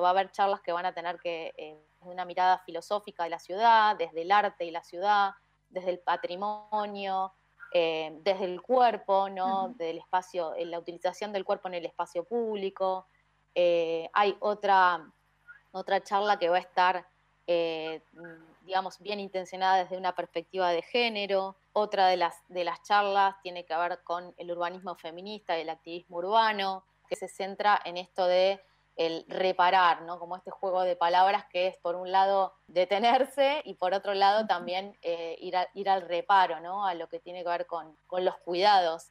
va a haber charlas que van a tener que, eh, una mirada filosófica de la ciudad, desde el arte y la ciudad, desde el patrimonio, eh, desde el cuerpo, ¿no? Del espacio, la utilización del cuerpo en el espacio público. hay otra, otra charla que va a estar digamos, bien intencionada desde una perspectiva de género. Otra de las, de las charlas tiene que ver con el urbanismo feminista y el activismo urbano, que se centra en esto de el reparar, ¿no? Como este juego de palabras que es por un lado detenerse y por otro lado también eh, ir, ir, al reparo, ¿no? A lo que tiene que ver con, con los cuidados.